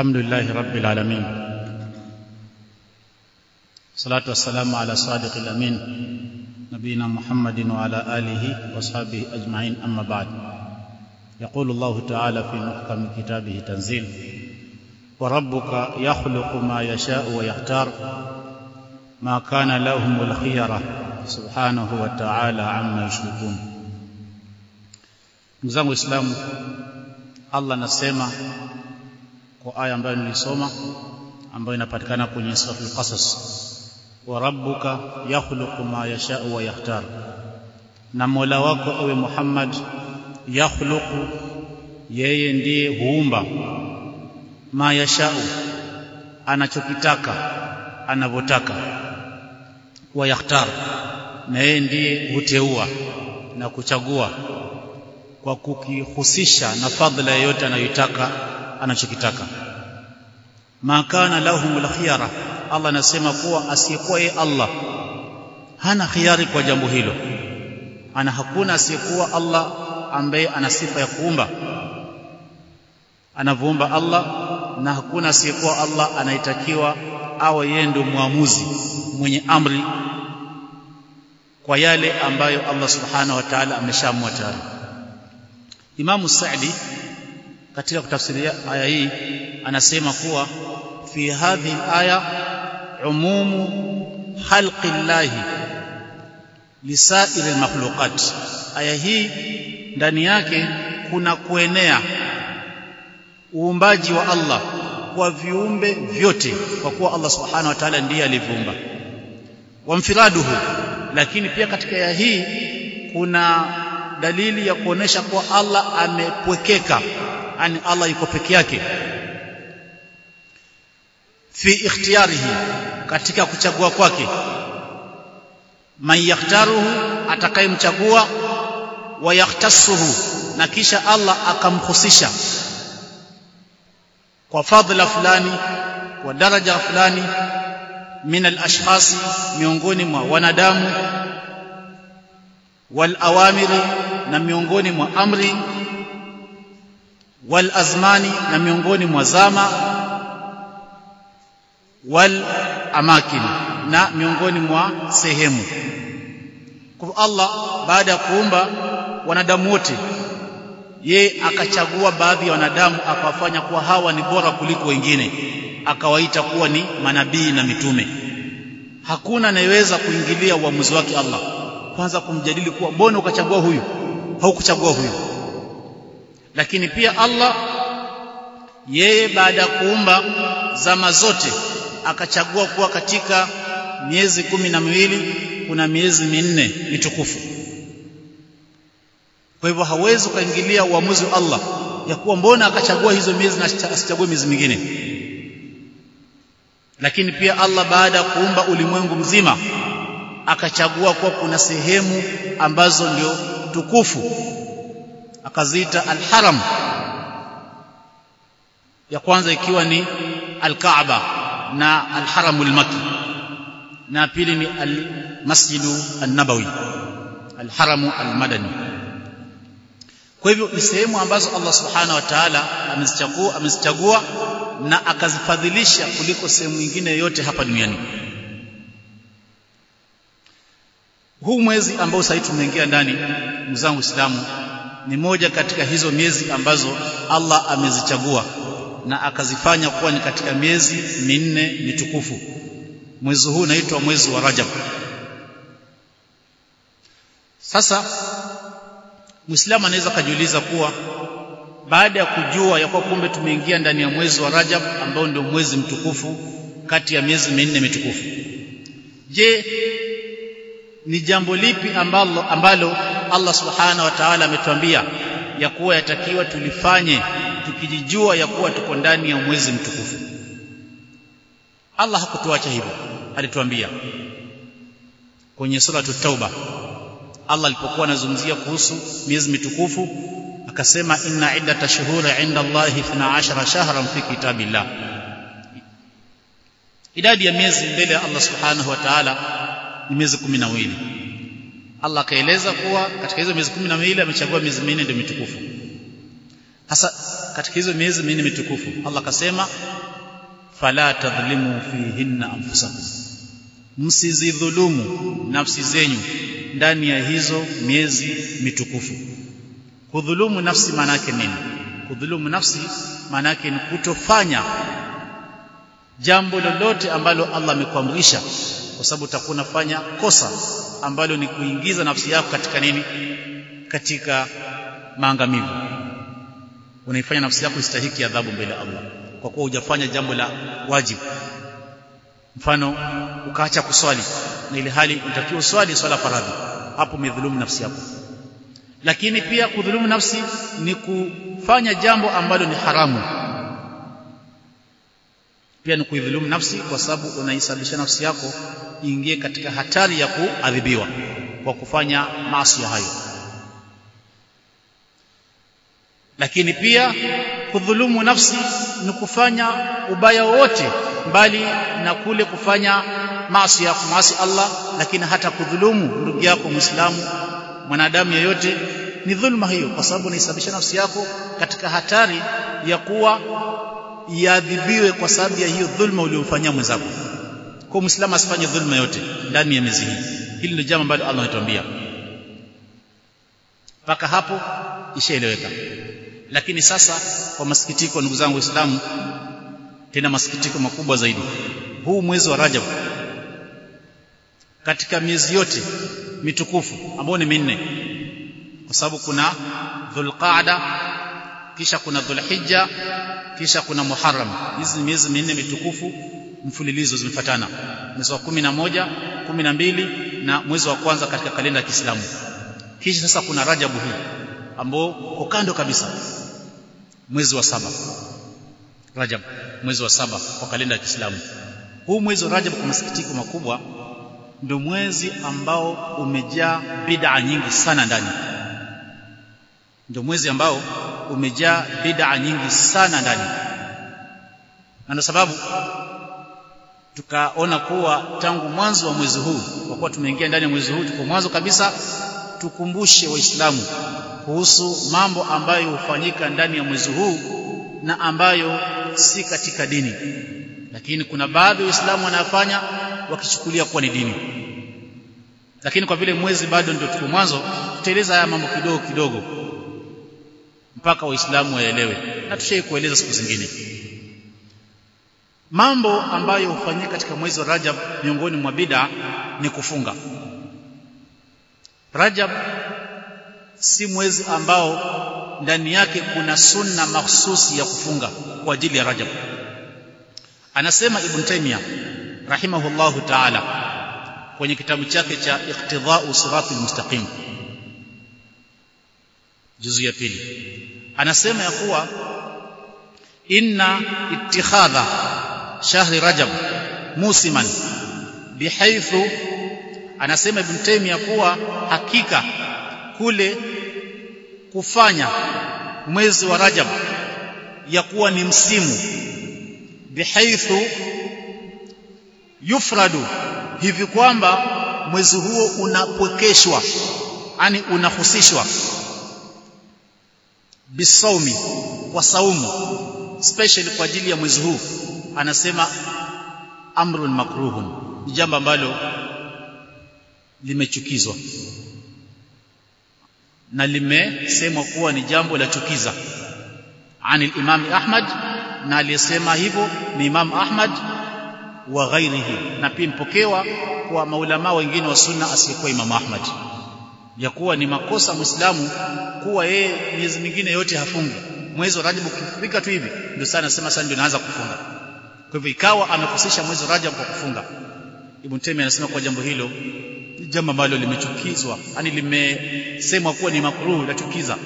الحمد لله رب العالمين. الصلاة والسلام على صادق الأمين نبينا محمد وعلى آله وصحبه أجمعين أما بعد. يقول الله تعالى في محكم كتابه تنزيل وربك يخلق ما يشاء ويختار ما كان لهم الخيرة سبحانه وتعالى عما يشركون. mzangu Waislamu Allah anasema kwa aya ambayo nilisoma ambayo inapatikana kwenye suratul qasas wa rabbuka yakhluqu ma yasha'u wa yakhtar na Mola wako awe Muhammad yakhluqu yeye ndiye huumba ma yasha'u anachokitaka anavotaka wa yakhtar na yeye ndiye huteua na kuchagua kwa kukihusisha na fadhila yoyote anayoitaka anachokitaka. Makana lahumul khiyara Allah anasema kuwa asiyekuwa yeye Allah hana khiari kwa jambo hilo. Ana hakuna asiyekuwa Allah ambaye ana sifa ya kuumba. Anavyoumba Allah na hakuna asiyekuwa Allah anaitakiwa awe yeye ndio muamuzi mwenye amri kwa yale ambayo Allah subhanahu wa ta'ala ameshaamua tayari. Imamu Sa'di katika kutafsiria aya hii anasema kuwa fi hadhihi aya umumu khalqi llahi lisairi almakhluqat aya hii ndani yake kuna kuenea uumbaji wa Allah kwa viumbe vyote kwa kuwa Allah subhanahu wa ta'ala ndiye aliviumba wamfiraduhu lakini pia katika aya hii kuna dalili ya kuonesha kuwa Allah amepwekeka yani Allah yuko peke yake. Fi ikhtiyarihi katika kuchagua kwake. Man yakhtaruhu atakayemchagua wa yakhtasuhu na kisha Allah akamhusisha. Kwa fadhila fulani kwa daraja fulani min al-ashkhas miongoni mwa wanadamu wal awamiri na miongoni mwa amri wal azmani na miongoni mwa zama wal amakin na miongoni mwa sehemu. Kwa Allah baada ya kuumba wanadamu wote ye akachagua baadhi ya wanadamu akawafanya kuwa hawa ni bora kuliko wengine akawaita kuwa ni manabii na mitume. Hakuna anayeweza kuingilia uamuzi wake Allah. Kwanza kumjadili kuwa mbona ukachagua huyu? Haukuchagua huyu lakini pia Allah yeye baada ya kuumba zama zote akachagua kuwa katika miezi kumi na miwili kuna miezi minne mitukufu. Kwa hivyo hawezi ukaingilia uamuzi wa Allah ya kuwa mbona akachagua hizo miezi na asichague miezi mingine. Lakini pia Allah baada ya kuumba ulimwengu mzima akachagua kuwa kuna sehemu ambazo ndio tukufu akaziita al-haram. Ya kwanza ikiwa ni alkaaba na alharamu almakki Makki. Na pili ni almasjidu annabawi. Alharamu almadani. Kwa hivyo ni sehemu ambazo Allah Subhanahu wa Ta'ala amezichagua amezichagua na akazifadhilisha kuliko sehemu nyingine yote hapa duniani. Huu mwezi ambao sasa tumeingia ndani mzangu Uislamu ni moja katika hizo miezi ambazo Allah amezichagua na akazifanya kuwa ni katika miezi minne mitukufu. Mwezi huu unaitwa mwezi wa Rajab. Sasa Muislamu anaweza kujiuliza kuwa baada ya kujua ya kuwa kumbe tumeingia ndani ya mwezi wa Rajab ambao ndio mwezi mtukufu kati ya miezi minne mitukufu. Je ni jambo lipi ambalo ambalo Allah subhanahu wa ta'ala ametuambia ya kuwa yatakiwa tulifanye tukijijua ya kuwa tuko ndani ya mwezi mtukufu? Allah hakutuacha hivyo alituambia. Kwenye sura tauba Allah alipokuwa anazungumzia kuhusu miezi mitukufu akasema inna iddata shuhuri inda Allahi 12 shahran fi kitabillah. Idadi ya miezi mbele ya Allah subhanahu wa ta'ala ni miezi kumi na miwili. Allah akaeleza kuwa katika hizo miezi kumi na miwili amechagua miezi minne ndio mitukufu. Sasa katika hizo miezi minne mitukufu Allah akasema fala tadhlimu fihinna anfusakum. Msizidhulumu nafsi zenyu ndani ya hizo miezi mitukufu. Kudhulumu nafsi maana yake nini? Kudhulumu nafsi maana yake ni kutofanya jambo lolote ambalo Allah amekuamrisha kwa sababu utakuwa unafanya kosa ambalo ni kuingiza nafsi yako katika nini? Katika maangamivu. Unaifanya nafsi yako istahiki adhabu mbele ya Allah. Kwa kuwa hujafanya jambo la wajibu. Mfano ukaacha kuswali na ile hali utakiwa uswali swala faradhi. Hapo umedhulumu nafsi yako. Lakini pia kudhulumu nafsi ni kufanya jambo ambalo ni haramu pia ni kuidhulumu nafsi kwa sababu unaisababisha nafsi yako ingie katika hatari ya kuadhibiwa kwa kufanya maasi hayo. Lakini pia kudhulumu nafsi ni kufanya ubaya wote mbali na kule kufanya maasi ya kumasi Allah lakini hata kudhulumu ndugu yako Muislamu mwanadamu yeyote ni dhulma hiyo kwa sababu unaisababisha nafsi yako katika hatari ya kuwa iadhibiwe kwa sababu ya hiyo dhulma uliyofanyia mwenzako. Kwa muislamu asifanye dhulma yote ndani ya miezi hii. Hili ndio jambo ambalo Allah anatuambia mpaka hapo ishaeleweka. Lakini sasa kwa masikitiko ndugu zangu waislamu tena masikitiko makubwa zaidi. Huu mwezi wa Rajab katika miezi yote mitukufu ambayo ni minne kwa sababu kuna Dhulqaada kisha kuna Dhulhijja kisha kuna Muharram. Hizi ni miezi minne mitukufu mfululizo zimefuatana. Mwezi wa kumi na moja kumi na mbili na mwezi wa kwanza katika kalenda ya Kiislamu. Kisha sasa kuna Rajabu hii ambao kwa kando kabisa. Mwezi wa saba. Rajab mwezi wa saba kwa kalenda ya Kiislamu. Huu mwezi wa Rajab kwa masikitiko makubwa ndio mwezi ambao umejaa bid'a nyingi sana ndani. Ndio mwezi ambao umejaa bid'a nyingi sana ndani. Na sababu tukaona kuwa tangu mwanzo wa mwezi huu kwa kuwa tumeingia ndani ya mwezi huu tuko mwanzo kabisa tukumbushe waislamu kuhusu mambo ambayo hufanyika ndani ya mwezi huu na ambayo si katika dini. Lakini kuna baadhi waislamu wanayofanya wakichukulia kuwa ni dini. Lakini kwa vile mwezi bado ndio tuko mwanzo tutaeleza haya mambo kidogo kidogo mpaka waislamu waelewe. Na tushaikueleza siku zingine. Mambo ambayo hufanyika katika mwezi wa Rajab miongoni mwa bid'a ni kufunga. Rajab si mwezi ambao ndani yake kuna sunna mahsusi ya kufunga kwa ajili ya Rajab. Anasema Ibn Taymiyyah rahimahullahu ta'ala kwenye kitabu chake cha Iqtida'u Siratil Mustaqim juzu ya pili. Anasema ya kuwa inna ittikhadha shahri rajab musiman bihaythu anasema ibn taymiya kuwa hakika kule kufanya mwezi wa rajab ya kuwa ni msimu bihaythu yufradu hivi kwamba mwezi huo unapwekeshwa yani unahusishwa bisaumi kwa saumu special kwa ajili ya mwezi huu. Anasema amrun makruhun. Ni jambo ambalo limechukizwa. Na limesemwa kuwa ni jambo la chukiza. Ani al-Imam Ahmad na aliyesema hivyo ni Imam Ahmad wa ghairihi. Na pia mpokewa kwa maulama wengine wa sunna asiyekuwa Imam Ahmad ya kuwa ni makosa muislamu kuwa yeye miezi mingine yote hafungi. Mwezi wa Rajab ukifika tu hivi ndio sana nasema sasa ndio naanza kufunga. Kwa hivyo ikawa amehusisha mwezi wa Rajab kwa kufunga. Ibn Taymiyyah anasema kwa jambo hilo jambo ambalo limechukizwa yani limesemwa kuwa ni makruh lachukiza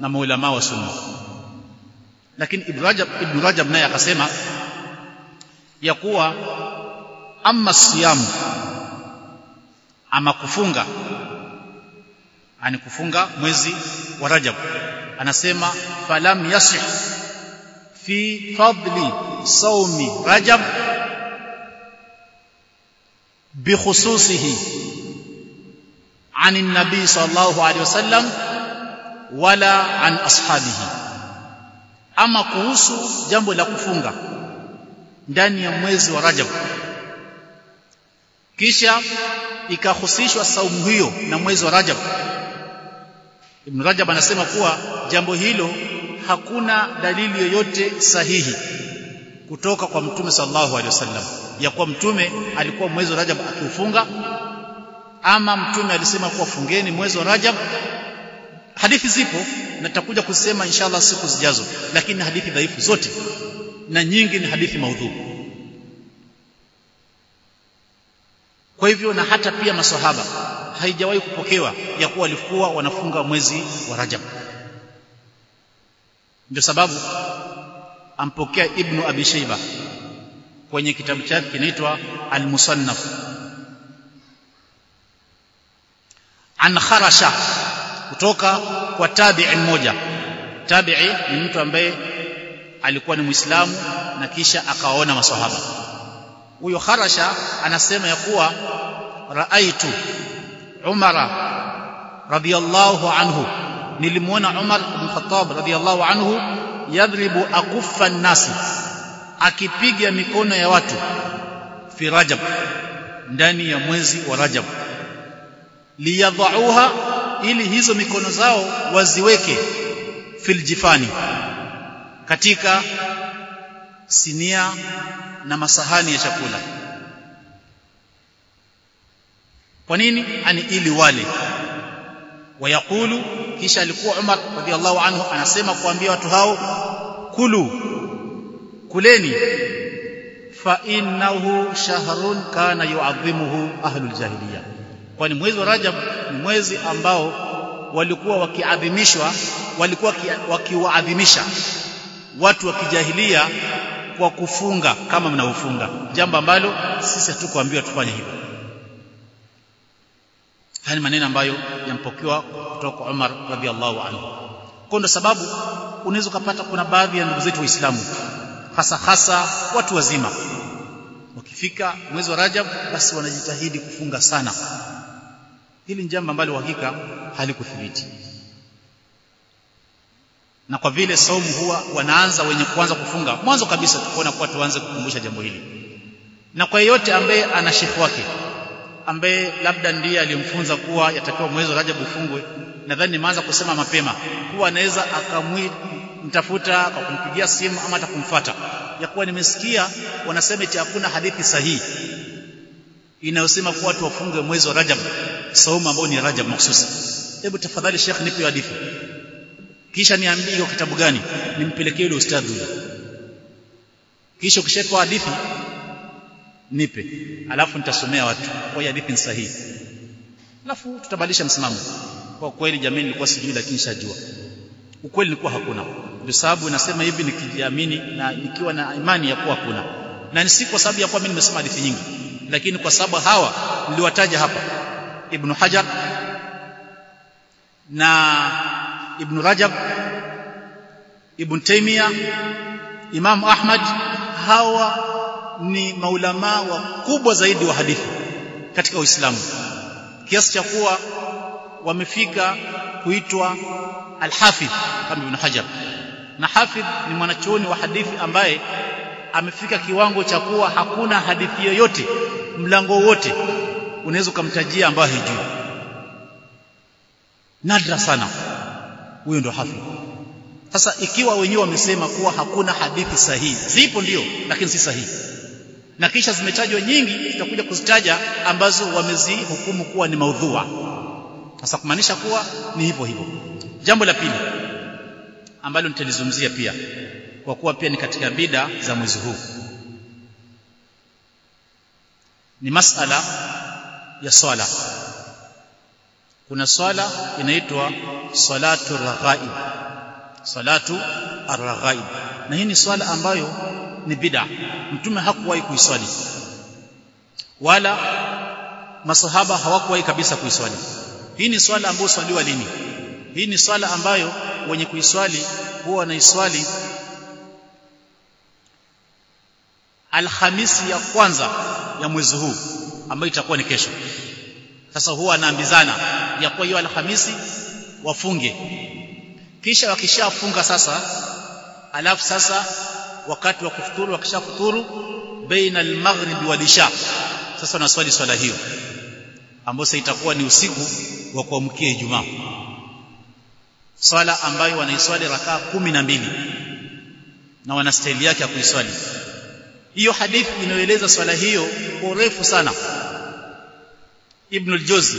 na maulama wa sunna. Lakini Ibn Rajab Ibn Rajab naye akasema ya kuwa amma siyamu ama kufunga ani kufunga mwezi wa Rajab anasema falam yasih fi fadli saumi Rajab بخصوصه عن النبي صلى الله عليه وسلم ولا عن أصحابه ama kuhusu jambo la kufunga ndani ya mwezi wa Rajab kisha ikahusishwa saumu hiyo na mwezi wa Rajab Ibn Rajab anasema kuwa jambo hilo hakuna dalili yoyote sahihi kutoka kwa Mtume sallallahu alaihi wasallam. Ya kuwa Mtume alikuwa mwezi wa Rajab akiufunga ama Mtume alisema kuwa fungeni mwezi wa Rajab. Hadithi zipo na tutakuja kusema inshallah siku zijazo lakini hadithi dhaifu zote na nyingi ni hadithi maudhu. Kwa hivyo na hata pia maswahaba haijawahi kupokewa ya kuwa walikuwa wanafunga mwezi wa Rajab. Ndio sababu ampokea Ibn abi shayba kwenye kitabu chake kinaitwa al-musannaf. An kharasha kutoka kwa tabi'i mmoja. Tabi'i ni mtu ambaye alikuwa ni muislamu na kisha akaona maswahaba. Huyo kharasha anasema ya kuwa raaitu umara radiyallahu anhu. Nilimwona umar ibn khattab radiyallahu anhu yadhribu akuffa nasi akipiga mikono ya watu fi rajab ndani ya mwezi wa rajab. Liyadhauha ili hizo mikono zao waziweke fil jifani katika sinia na masahani ya chakula kwa nini? Ani ili wale. Wayakulu kisha alikuwa Umar radhiallahu anhu anasema kuambia watu hao kulu kuleni. Fa innahu shahrun kana yuadhimuhu ahlul jahiliya. Kwani mwezi wa Rajab ni mwezi ambao walikuwa wakiadhimishwa walikuwa wakiwaadhimisha watu wa kijahilia kwa kufunga kama mnaofunga jambo ambalo sisi hatukuambiwa tufanye hivyo haya ni maneno ambayo yampokewa kutoka kwa Umar radhiallahu anhu. Kwa ndo sababu unaweza kupata kuna baadhi ya ndugu zetu waislamu hasa hasa watu wazima wakifika mwezi wa Rajab basi wanajitahidi kufunga sana. Hili jambo ambalo hakika halikuthibiti. Na kwa vile saumu huwa wanaanza wenye kuanza kufunga mwanzo kabisa tukaona kuwa tuanze kukumbusha jambo hili. Na kwa yeyote ambaye ana shekhi wake ambaye labda ndiye alimfunza kuwa yatakiwa mwezi wa Rajab ufungwe nadhani nimeanza kusema mapema kuwa anaweza akamtafuta kwa kumpigia simu ama atakumfuata ya kuwa nimesikia wanasema eti hakuna hadithi sahihi inayosema kuwa watu wafunge mwezi wa Rajab saumu ambao ni Rajab mahsusi hebu tafadhali Sheikh nipe hadithi. Kisha niambie kwa kitabu gani? Nimpelekee yule ustadhi yule kisha ukishapewa hadithi nipe. Alafu nitasomea watu. Kwa hadithi sahihi. Alafu tutabadilisha msimamo. Kwa kweli jamii nilikuwa sijui lakini shajua ukweli nilikuwa hakuna. Ndio sababu nasema hivi nikijiamini na nikiwa na imani ya kuwa hakuna. Na si kwa sababu ya kuwa mimi nimesema hadithi nyingi lakini kwa sababu hawa niliwataja hapa. Ibn Hajar na Ibn Rajab Ibn Taymiyyah Imam Ahmad hawa ni maulamaa wakubwa zaidi wa hadithi katika Uislamu. Kiasi cha kuwa wamefika kuitwa Al-Hafidh kama Ibn Hajar. Na Hafidh ni mwanachuoni wa hadithi ambaye amefika kiwango cha kuwa hakuna hadithi yoyote mlango wote unaweza ukamtajia ambayo hijui nadra sana. Huyo ndo hafidh. Sasa ikiwa wenyewe wamesema kuwa hakuna hadithi sahihi zipo ndio lakini si sahihi na kisha zimetajwa nyingi tutakuja kuzitaja ambazo wamezihukumu kuwa ni maudhua. Sasa kumaanisha kuwa ni hivyo hivyo. Jambo la pili ambalo nitalizungumzia pia kwa kuwa pia ni katika bida za mwezi huu ni masala ya swala. Kuna swala inaitwa salatu raghaib salatu arghaib. Na hii ni swala ambayo ni bid'a. Mtume hakuwahi kuiswali. Wala masahaba hawakuwahi kabisa kuiswali. Hii ni swala ambayo swaliwa lini? Hii ni swala ambayo wenye kuiswali huwa wanaiswali alhamisi ya kwanza ya mwezi huu ambayo itakuwa ni kesho. Sasa huwa anaambizana ya kuwa hiyo alhamisi wafunge. Kisha wakishafunga sasa alafu sasa wakati wa kufuturu wakishafuturu baina al-maghrib wal isha. Sasa wanaswali swala hiyo ambayo itakuwa ni usiku wa kuamkia Ijumaa. Swala ambayo wanaiswali rakaa kumi na mbili na wana staili yake ya kuiswali. Hiyo hadithi inayoeleza swala hiyo kwa urefu sana. Ibn al-Jawzi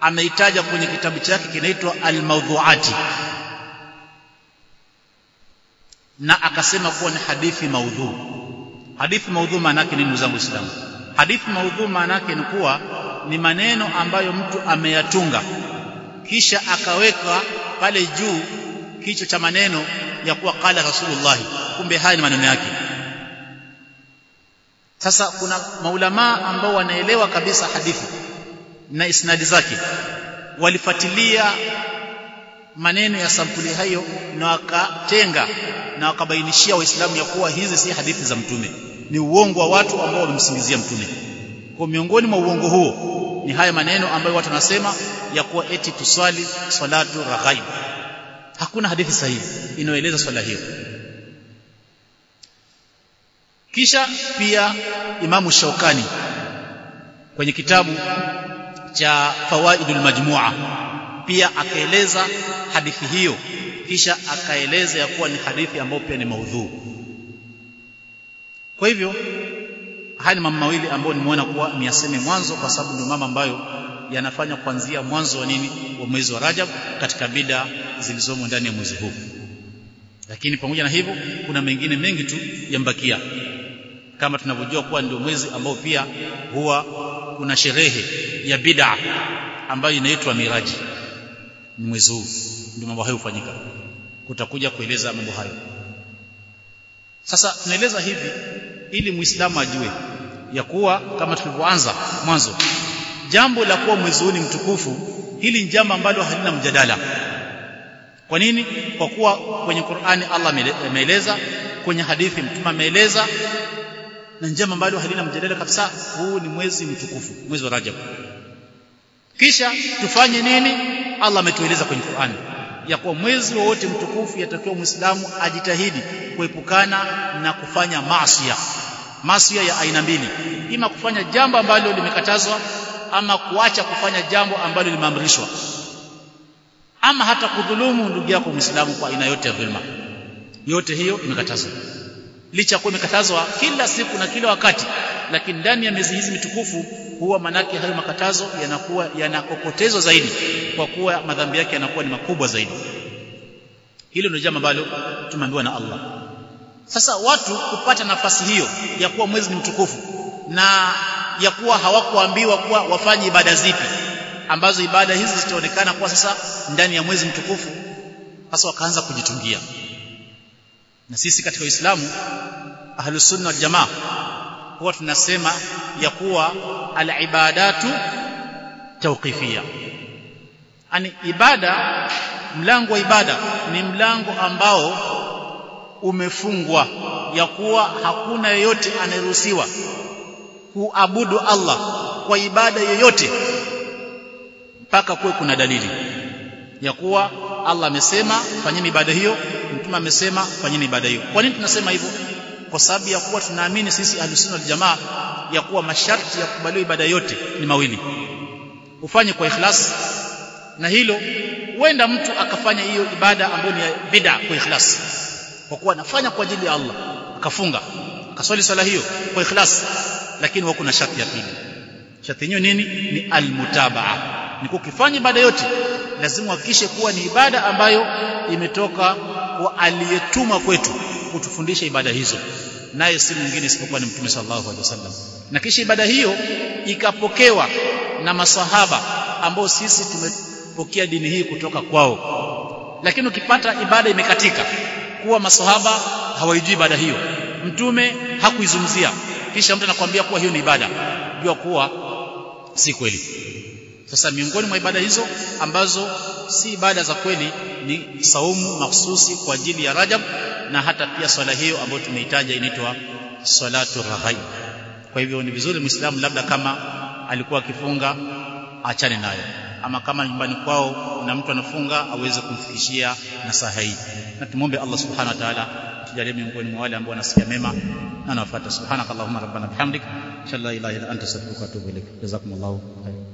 ameitaja kwenye kitabu chake kinaitwa Al-Mawdhu'ati na akasema kuwa ni hadithi maudhu. Hadithi maudhu maana yake nini Uislamu hadithi maudhu maana yake ni kuwa ni maneno ambayo mtu ameyatunga kisha akaweka pale juu kichwa cha maneno ya kuwa qala rasulullah kumbe haya ni maneno yake. Sasa kuna maulamaa ambao wanaelewa kabisa hadithi na isnadi zake. Walifuatilia maneno ya sampuli hayo na wakatenga na wakabainishia waislamu ya kuwa hizi si hadithi za mtume. Ni uongo wa watu ambao wamemsingizia mtume. Kwa miongoni mwa uongo huo ni haya maneno ambayo watu wanasema ya kuwa eti tuswali salatu raghaib. Hakuna hadithi sahihi inayoeleza swala hiyo. Kisha pia imamu shaukani kwenye kitabu cha fawaidul majmua pia akaeleza hadithi hiyo kisha akaeleza ya kuwa ni hadithi ambayo pia ni maudhuu. Kwa hivyo haya ni mambo mawili ambayo nimeona kuwa niaseme mwanzo kwa sababu ndio mama ambayo yanafanya kuanzia mwanzo wa nini wa mwezi wa Rajab katika bida zilizomo ndani ya mwezi huu. Lakini pamoja na hivyo kuna mengine mengi tu yambakia. Kama tunavyojua kuwa ndio mwezi ambao pia huwa kuna sherehe ya bid'a ambayo inaitwa miraji. Ni mwezi huu ndio mambo hayo hufanyika. Kutakuja kueleza mambo hayo. Sasa tunaeleza hivi ili muislamu ajue ya kuwa kama tulivyoanza mwanzo jambo la kuwa mwezi huu ni mtukufu hili ni jambo ambalo halina mjadala. Kwa nini? Kwa kuwa kwenye Qur'ani Allah ameeleza kwenye hadithi mtume ameeleza na jambo ambalo halina mjadala kabisa huu ni mwezi mtukufu mwezi wa Rajab. Kisha tufanye nini? Allah ametueleza kwenye Qur'ani ya kuwa mwezi wowote mtukufu yatakiwa muislamu ajitahidi kuepukana na kufanya maasiya. Maasiya ya aina mbili. Ima kufanya jambo ambalo limekatazwa ama kuacha kufanya jambo ambalo limeamrishwa. Ama hata kudhulumu ndugu yako muislamu kwa aina yote ya dhulma. Yote hiyo imekatazwa. Licha kuwa imekatazwa kila siku na kila wakati lakini ndani ya miezi hizi mitukufu huwa manake hayo makatazo yanakuwa yanakokotezwa zaidi kwa kuwa madhambi yake yanakuwa ni makubwa zaidi. Hilo ndio jambo ambalo tumeambiwa na Allah. Sasa watu kupata nafasi hiyo ya kuwa mwezi ni mtukufu na ya kuwa hawakuambiwa kuwa wafanye ibada zipi ambazo ibada hizi zitaonekana kuwa sasa ndani ya mwezi mtukufu sasa wakaanza kujitungia. Na sisi katika Uislamu ahlusunna waljamaa wal jamaa huwa tunasema ya kuwa alibadatu tawqifia ani ibada mlango wa ibada ni mlango ambao umefungwa ya kuwa hakuna yeyote anayeruhusiwa kuabudu Allah kwa ibada yoyote mpaka kuwe kuna dalili ya kuwa Allah amesema fanyeni ibada hiyo mtume amesema fanyeni ibada hiyo. Kwa nini tunasema hivyo kwa sababu ya kuwa tunaamini sisi ahlusunna wal jamaa ya kuwa masharti ya kubaliwa ibada yote ni mawili. Ufanye kwa ikhlas na hilo huenda mtu akafanya hiyo ibada ambayo ni bid'a kwa ikhlas. Kwa kuwa anafanya kwa ajili ya Allah akafunga akaswali swala hiyo kwa ikhlas lakini wako na sharti ya pili. Sharti yenyewe nini? Ni almutabaa. Ni kukifanya ibada yote lazima uhakikishe kuwa ni ibada ambayo imetoka kwa aliyetuma kwetu kutufundisha ibada hizo. Naye si mwingine isipokuwa ni mtume sallallahu alaihi wasallam. Na kisha ibada hiyo ikapokewa na masahaba ambao sisi tumepokea dini hii kutoka kwao. Lakini ukipata ibada imekatika kuwa masahaba hawaijui ibada hiyo. Mtume hakuizungumzia. Kisha mtu anakuambia kuwa hiyo ni ibada. Jua kuwa si kweli sasa miongoni mwa ibada hizo ambazo si ibada za kweli ni saumu mahsusi kwa ajili ya Rajab na hata pia swala hiyo ambayo tumeitaja inaitwa salatu raghaib kwa hivyo ni vizuri muislamu labda kama alikuwa akifunga achane nayo. Ama kama nyumbani kwao na mtu anafunga aweze kumfikishia nasaha hii. Na tumombe Allah subhanahu wa ta'ala tujalie miongoni mwa wale ambao wanasikia mema na nafuata subhanakallahumma rabbana bihamdik. Shalla ilaha illa anta astaghfiruka wa atubu ilaik jazakumullahu khairan